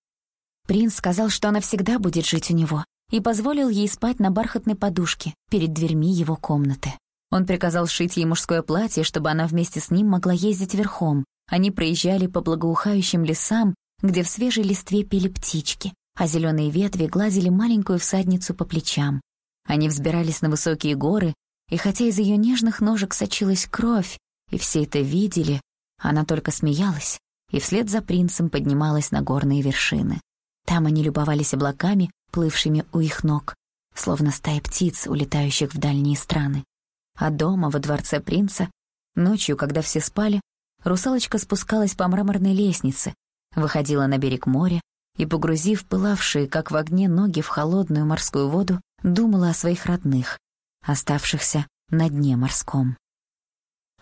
Принц сказал, что она всегда будет жить у него, и позволил ей спать на бархатной подушке перед дверьми его комнаты. Он приказал сшить ей мужское платье, чтобы она вместе с ним могла ездить верхом. Они проезжали по благоухающим лесам, где в свежей листве пели птички, а зеленые ветви гладили маленькую всадницу по плечам. Они взбирались на высокие горы и хотя из ее нежных ножек сочилась кровь, и все это видели, она только смеялась и вслед за принцем поднималась на горные вершины. Там они любовались облаками, плывшими у их ног, словно стая птиц, улетающих в дальние страны. А дома, во дворце принца, ночью, когда все спали, русалочка спускалась по мраморной лестнице, выходила на берег моря и, погрузив пылавшие, как в огне, ноги в холодную морскую воду, думала о своих родных, оставшихся на дне морском.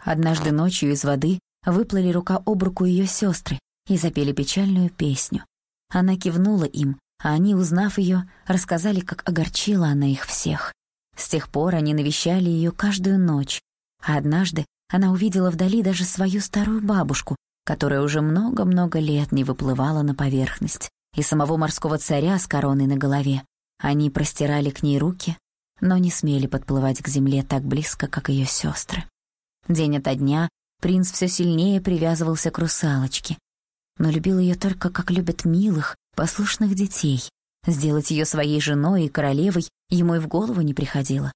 Однажды ночью из воды выплыли рука об руку ее сестры и запели печальную песню. Она кивнула им, а они, узнав ее, рассказали, как огорчила она их всех. С тех пор они навещали ее каждую ночь, а однажды она увидела вдали даже свою старую бабушку, которая уже много-много лет не выплывала на поверхность, и самого морского царя с короной на голове. Они простирали к ней руки, но не смели подплывать к земле так близко, как ее сестры. День ото дня принц все сильнее привязывался к русалочке, но любил ее только как любят милых, послушных детей. Сделать ее своей женой и королевой ему и в голову не приходило.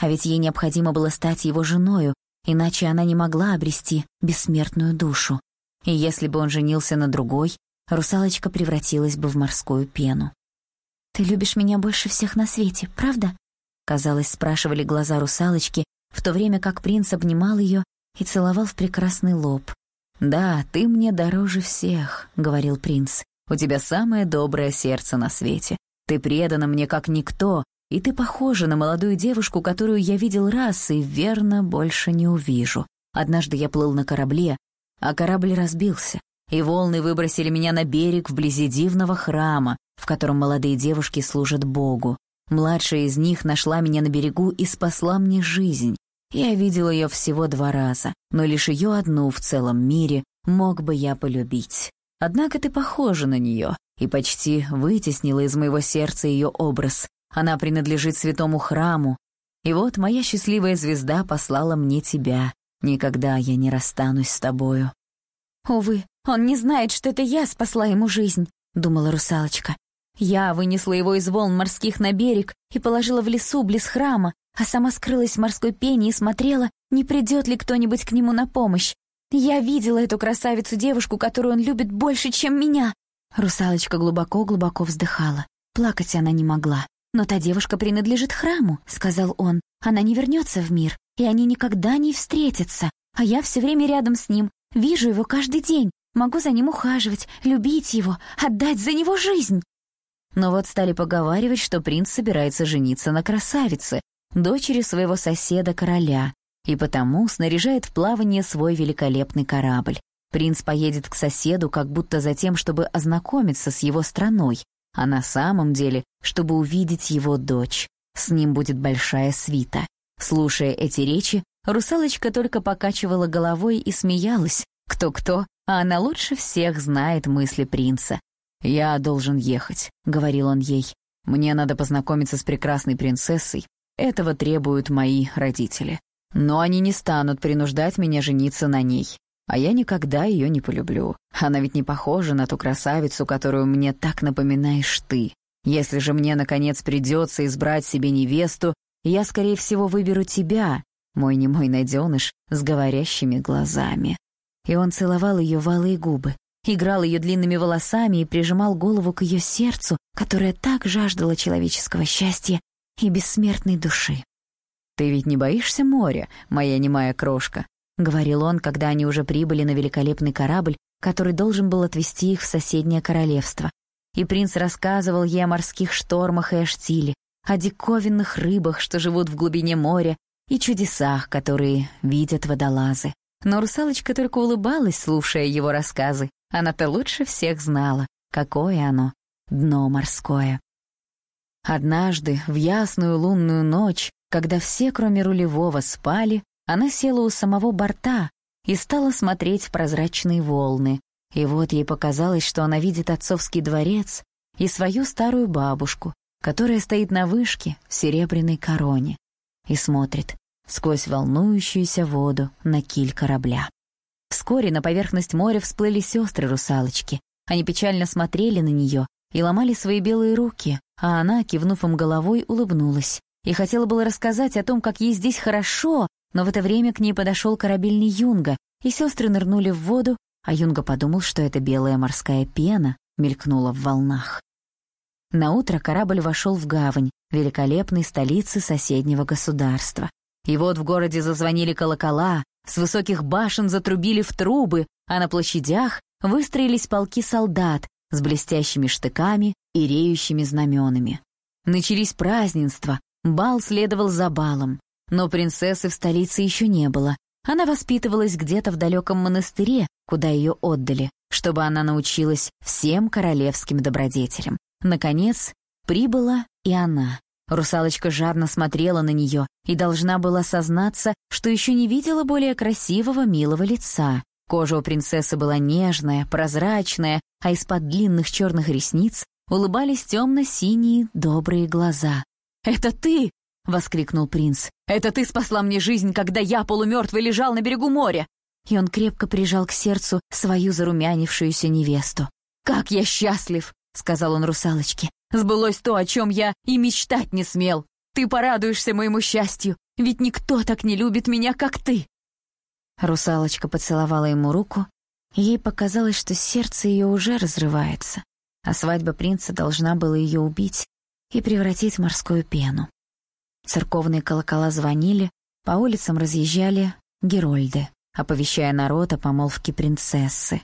А ведь ей необходимо было стать его женою, иначе она не могла обрести бессмертную душу. И если бы он женился на другой, русалочка превратилась бы в морскую пену. «Ты любишь меня больше всех на свете, правда?» Казалось, спрашивали глаза русалочки, в то время как принц обнимал ее и целовал в прекрасный лоб. «Да, ты мне дороже всех», — говорил принц. «У тебя самое доброе сердце на свете. Ты предана мне как никто, и ты похожа на молодую девушку, которую я видел раз и, верно, больше не увижу. Однажды я плыл на корабле, а корабль разбился, и волны выбросили меня на берег вблизи дивного храма, в котором молодые девушки служат Богу. Младшая из них нашла меня на берегу и спасла мне жизнь. Я видел ее всего два раза, но лишь ее одну в целом мире мог бы я полюбить. Однако ты похожа на нее и почти вытеснила из моего сердца ее образ. Она принадлежит святому храму. И вот моя счастливая звезда послала мне тебя. Никогда я не расстанусь с тобою. Увы, он не знает, что это я спасла ему жизнь, думала русалочка. Я вынесла его из волн морских на берег и положила в лесу близ храма, а сама скрылась в морской пене и смотрела, не придет ли кто-нибудь к нему на помощь. Я видела эту красавицу-девушку, которую он любит больше, чем меня. Русалочка глубоко-глубоко вздыхала. Плакать она не могла. «Но та девушка принадлежит храму», — сказал он. «Она не вернется в мир, и они никогда не встретятся. А я все время рядом с ним, вижу его каждый день, могу за ним ухаживать, любить его, отдать за него жизнь». Но вот стали поговаривать, что принц собирается жениться на красавице, дочери своего соседа-короля, и потому снаряжает в плавание свой великолепный корабль. Принц поедет к соседу как будто за тем, чтобы ознакомиться с его страной, а на самом деле, чтобы увидеть его дочь. С ним будет большая свита. Слушая эти речи, русалочка только покачивала головой и смеялась. Кто-кто, а она лучше всех знает мысли принца. «Я должен ехать», — говорил он ей. «Мне надо познакомиться с прекрасной принцессой. Этого требуют мои родители. Но они не станут принуждать меня жениться на ней. А я никогда ее не полюблю. Она ведь не похожа на ту красавицу, которую мне так напоминаешь ты. Если же мне, наконец, придется избрать себе невесту, я, скорее всего, выберу тебя, мой немой найденыш, с говорящими глазами». И он целовал ее валые губы играл ее длинными волосами и прижимал голову к ее сердцу, которое так жаждало человеческого счастья и бессмертной души. «Ты ведь не боишься моря, моя немая крошка?» — говорил он, когда они уже прибыли на великолепный корабль, который должен был отвезти их в соседнее королевство. И принц рассказывал ей о морских штормах и о штиле, о диковинных рыбах, что живут в глубине моря, и чудесах, которые видят водолазы. Но русалочка только улыбалась, слушая его рассказы, она-то лучше всех знала, какое оно — дно морское. Однажды, в ясную лунную ночь, когда все, кроме рулевого, спали, она села у самого борта и стала смотреть в прозрачные волны. И вот ей показалось, что она видит отцовский дворец и свою старую бабушку, которая стоит на вышке в серебряной короне и смотрит сквозь волнующуюся воду на киль корабля. Вскоре на поверхность моря всплыли сестры-русалочки. Они печально смотрели на нее и ломали свои белые руки, а она, кивнув им головой, улыбнулась. И хотела было рассказать о том, как ей здесь хорошо, но в это время к ней подошел корабельный Юнга, и сестры нырнули в воду, а Юнга подумал, что это белая морская пена мелькнула в волнах. Наутро корабль вошел в гавань, великолепной столицы соседнего государства. И вот в городе зазвонили колокола, с высоких башен затрубили в трубы, а на площадях выстроились полки солдат с блестящими штыками и реющими знаменами. Начались празднества, бал следовал за балом. Но принцессы в столице еще не было. Она воспитывалась где-то в далеком монастыре, куда ее отдали, чтобы она научилась всем королевским добродетелям. Наконец, прибыла и она. Русалочка жадно смотрела на нее и должна была сознаться, что еще не видела более красивого, милого лица. Кожа у принцессы была нежная, прозрачная, а из-под длинных черных ресниц улыбались темно-синие добрые глаза. «Это ты!» — воскликнул принц. «Это ты спасла мне жизнь, когда я, полумертвый, лежал на берегу моря!» И он крепко прижал к сердцу свою зарумянившуюся невесту. «Как я счастлив!» — сказал он русалочке. Сбылось то, о чем я и мечтать не смел. Ты порадуешься моему счастью, ведь никто так не любит меня, как ты». Русалочка поцеловала ему руку, ей показалось, что сердце ее уже разрывается, а свадьба принца должна была ее убить и превратить в морскую пену. Церковные колокола звонили, по улицам разъезжали герольды, оповещая народ о помолвке принцессы.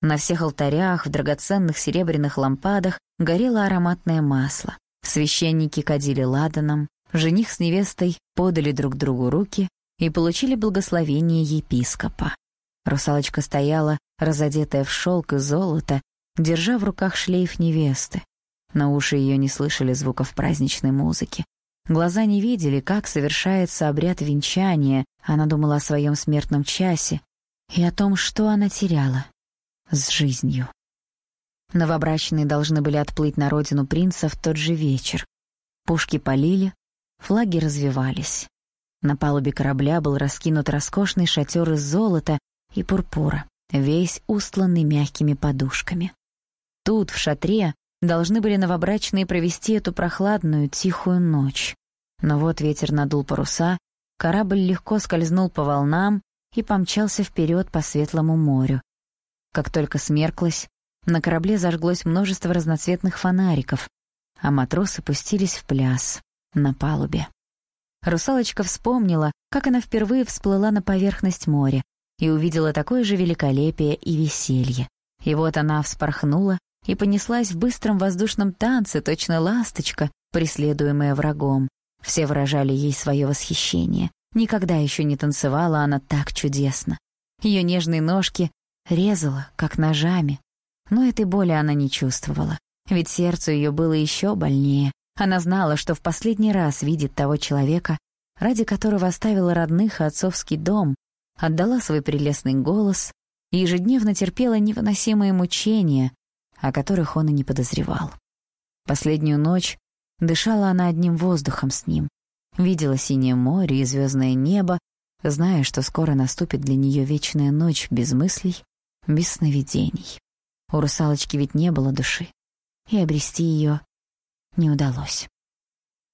На всех алтарях, в драгоценных серебряных лампадах горело ароматное масло. Священники кадили ладаном, жених с невестой подали друг другу руки и получили благословение епископа. Русалочка стояла, разодетая в шелк и золото, держа в руках шлейф невесты. На уши ее не слышали звуков праздничной музыки. Глаза не видели, как совершается обряд венчания. Она думала о своем смертном часе и о том, что она теряла с жизнью. Новобрачные должны были отплыть на родину принца в тот же вечер. Пушки полили, флаги развивались. На палубе корабля был раскинут роскошный шатер из золота и пурпура, весь устланный мягкими подушками. Тут, в шатре, должны были новобрачные провести эту прохладную, тихую ночь. Но вот ветер надул паруса, корабль легко скользнул по волнам и помчался вперед по светлому морю. Как только смерклось, на корабле зажглось множество разноцветных фонариков, а матросы пустились в пляс на палубе. Русалочка вспомнила, как она впервые всплыла на поверхность моря и увидела такое же великолепие и веселье. И вот она вспорхнула и понеслась в быстром воздушном танце, точно ласточка, преследуемая врагом. Все выражали ей свое восхищение. Никогда еще не танцевала она так чудесно. Ее нежные ножки резала, как ножами. Но этой боли она не чувствовала, ведь сердцу ее было еще больнее. Она знала, что в последний раз видит того человека, ради которого оставила родных и отцовский дом, отдала свой прелестный голос и ежедневно терпела невыносимые мучения, о которых он и не подозревал. Последнюю ночь дышала она одним воздухом с ним, видела синее море и звездное небо, зная, что скоро наступит для нее вечная ночь без мыслей, без сновидений. У русалочки ведь не было души, и обрести ее не удалось.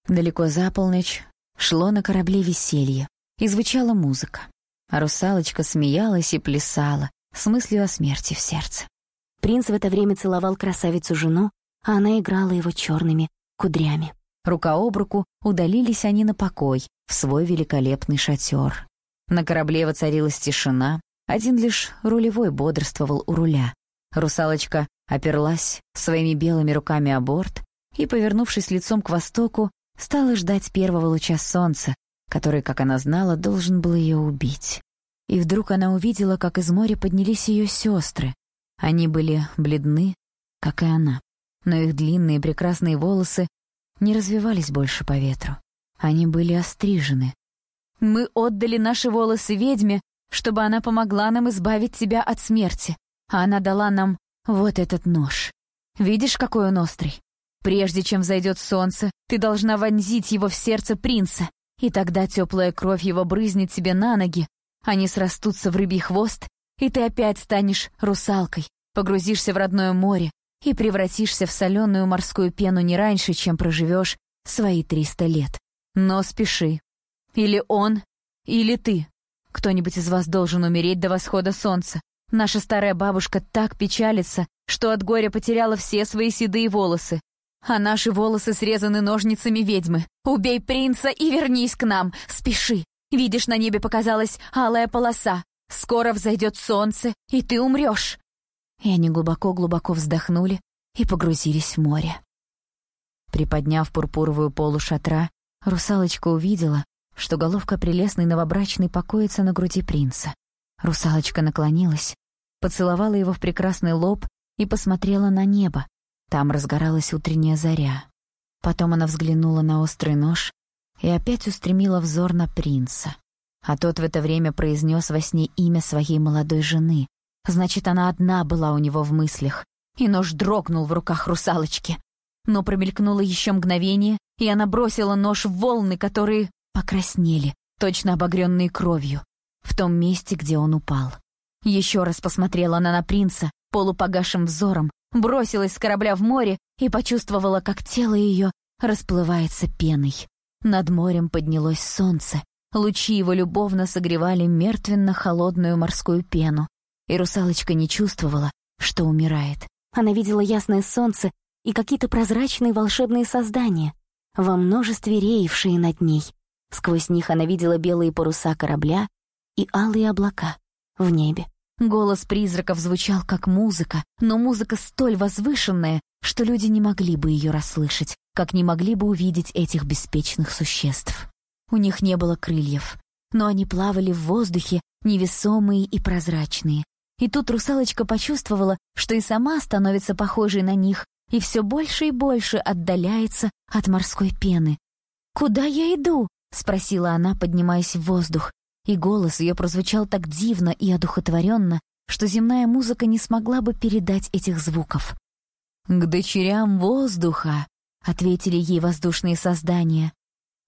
Далеко за полночь шло на корабле веселье, и звучала музыка, а русалочка смеялась и плясала с мыслью о смерти в сердце. Принц в это время целовал красавицу-жену, а она играла его черными кудрями. Рука об руку удалились они на покой, в свой великолепный шатер. На корабле воцарилась тишина, один лишь рулевой бодрствовал у руля. Русалочка оперлась своими белыми руками о борт и, повернувшись лицом к востоку, стала ждать первого луча солнца, который, как она знала, должен был ее убить. И вдруг она увидела, как из моря поднялись ее сестры. Они были бледны, как и она, но их длинные прекрасные волосы не развивались больше по ветру. Они были острижены. «Мы отдали наши волосы ведьме, чтобы она помогла нам избавить тебя от смерти, а она дала нам вот этот нож. Видишь, какой он острый? Прежде чем взойдет солнце, ты должна вонзить его в сердце принца, и тогда теплая кровь его брызнет тебе на ноги, они срастутся в рыбий хвост, и ты опять станешь русалкой, погрузишься в родное море и превратишься в соленую морскую пену не раньше, чем проживешь свои триста лет. Но спеши. Или он, или ты. Кто-нибудь из вас должен умереть до восхода солнца. Наша старая бабушка так печалится, что от горя потеряла все свои седые волосы. А наши волосы срезаны ножницами ведьмы. Убей принца и вернись к нам. Спеши. Видишь, на небе показалась алая полоса. Скоро взойдет солнце, и ты умрешь. И они глубоко-глубоко вздохнули и погрузились в море. Приподняв пурпуровую полу шатра, русалочка увидела, что головка прелестной новобрачной покоится на груди принца. Русалочка наклонилась, поцеловала его в прекрасный лоб и посмотрела на небо. Там разгоралась утренняя заря. Потом она взглянула на острый нож и опять устремила взор на принца. А тот в это время произнес во сне имя своей молодой жены. Значит, она одна была у него в мыслях. И нож дрогнул в руках русалочки. Но промелькнуло еще мгновение, и она бросила нож в волны, которые покраснели, точно обогренные кровью, в том месте, где он упал. Еще раз посмотрела она на принца полупогашим взором, бросилась с корабля в море и почувствовала, как тело ее расплывается пеной. Над морем поднялось солнце, лучи его любовно согревали мертвенно-холодную морскую пену, и русалочка не чувствовала, что умирает. Она видела ясное солнце и какие-то прозрачные волшебные создания, во множестве реевшие над ней. Сквозь них она видела белые паруса корабля и алые облака в небе. Голос призраков звучал как музыка, но музыка столь возвышенная, что люди не могли бы ее расслышать, как не могли бы увидеть этих беспечных существ. У них не было крыльев, но они плавали в воздухе, невесомые и прозрачные. И тут русалочка почувствовала, что и сама становится похожей на них, и все больше и больше отдаляется от морской пены. «Куда я иду?» — спросила она, поднимаясь в воздух, и голос ее прозвучал так дивно и одухотворенно, что земная музыка не смогла бы передать этих звуков. «К дочерям воздуха», — ответили ей воздушные создания.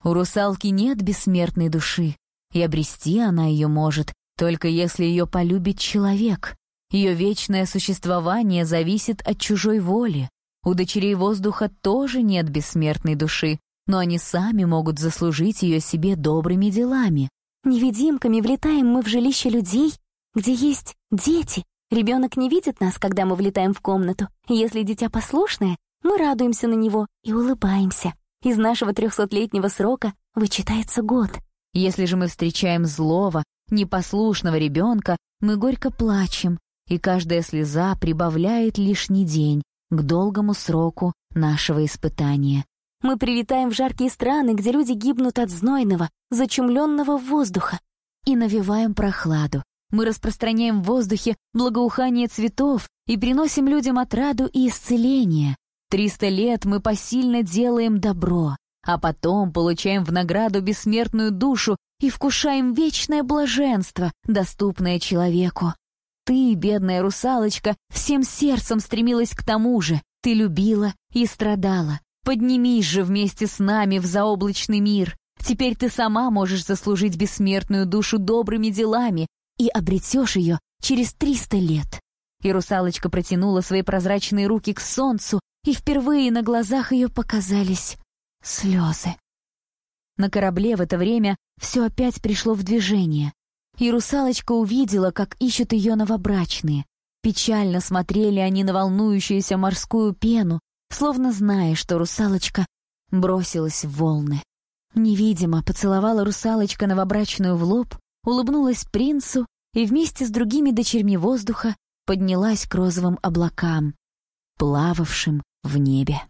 «У русалки нет бессмертной души, и обрести она ее может, только если ее полюбит человек. Ее вечное существование зависит от чужой воли. У дочерей воздуха тоже нет бессмертной души, но они сами могут заслужить ее себе добрыми делами. Невидимками влетаем мы в жилище людей, где есть дети. Ребенок не видит нас, когда мы влетаем в комнату. Если дитя послушное, мы радуемся на него и улыбаемся. Из нашего трехсотлетнего срока вычитается год. Если же мы встречаем злого, непослушного ребенка, мы горько плачем, и каждая слеза прибавляет лишний день к долгому сроку нашего испытания. Мы привитаем в жаркие страны, где люди гибнут от знойного, зачумленного воздуха. И навеваем прохладу. Мы распространяем в воздухе благоухание цветов и приносим людям отраду и исцеление. Триста лет мы посильно делаем добро, а потом получаем в награду бессмертную душу и вкушаем вечное блаженство, доступное человеку. Ты, бедная русалочка, всем сердцем стремилась к тому же. Ты любила и страдала. Поднимись же вместе с нами в заоблачный мир. Теперь ты сама можешь заслужить бессмертную душу добрыми делами и обретешь ее через триста лет. И русалочка протянула свои прозрачные руки к солнцу, и впервые на глазах ее показались слезы. На корабле в это время все опять пришло в движение, и русалочка увидела, как ищут ее новобрачные. Печально смотрели они на волнующуюся морскую пену, словно зная, что русалочка бросилась в волны. Невидимо поцеловала русалочка новобрачную в лоб, улыбнулась принцу и вместе с другими дочерьми воздуха поднялась к розовым облакам, плававшим в небе.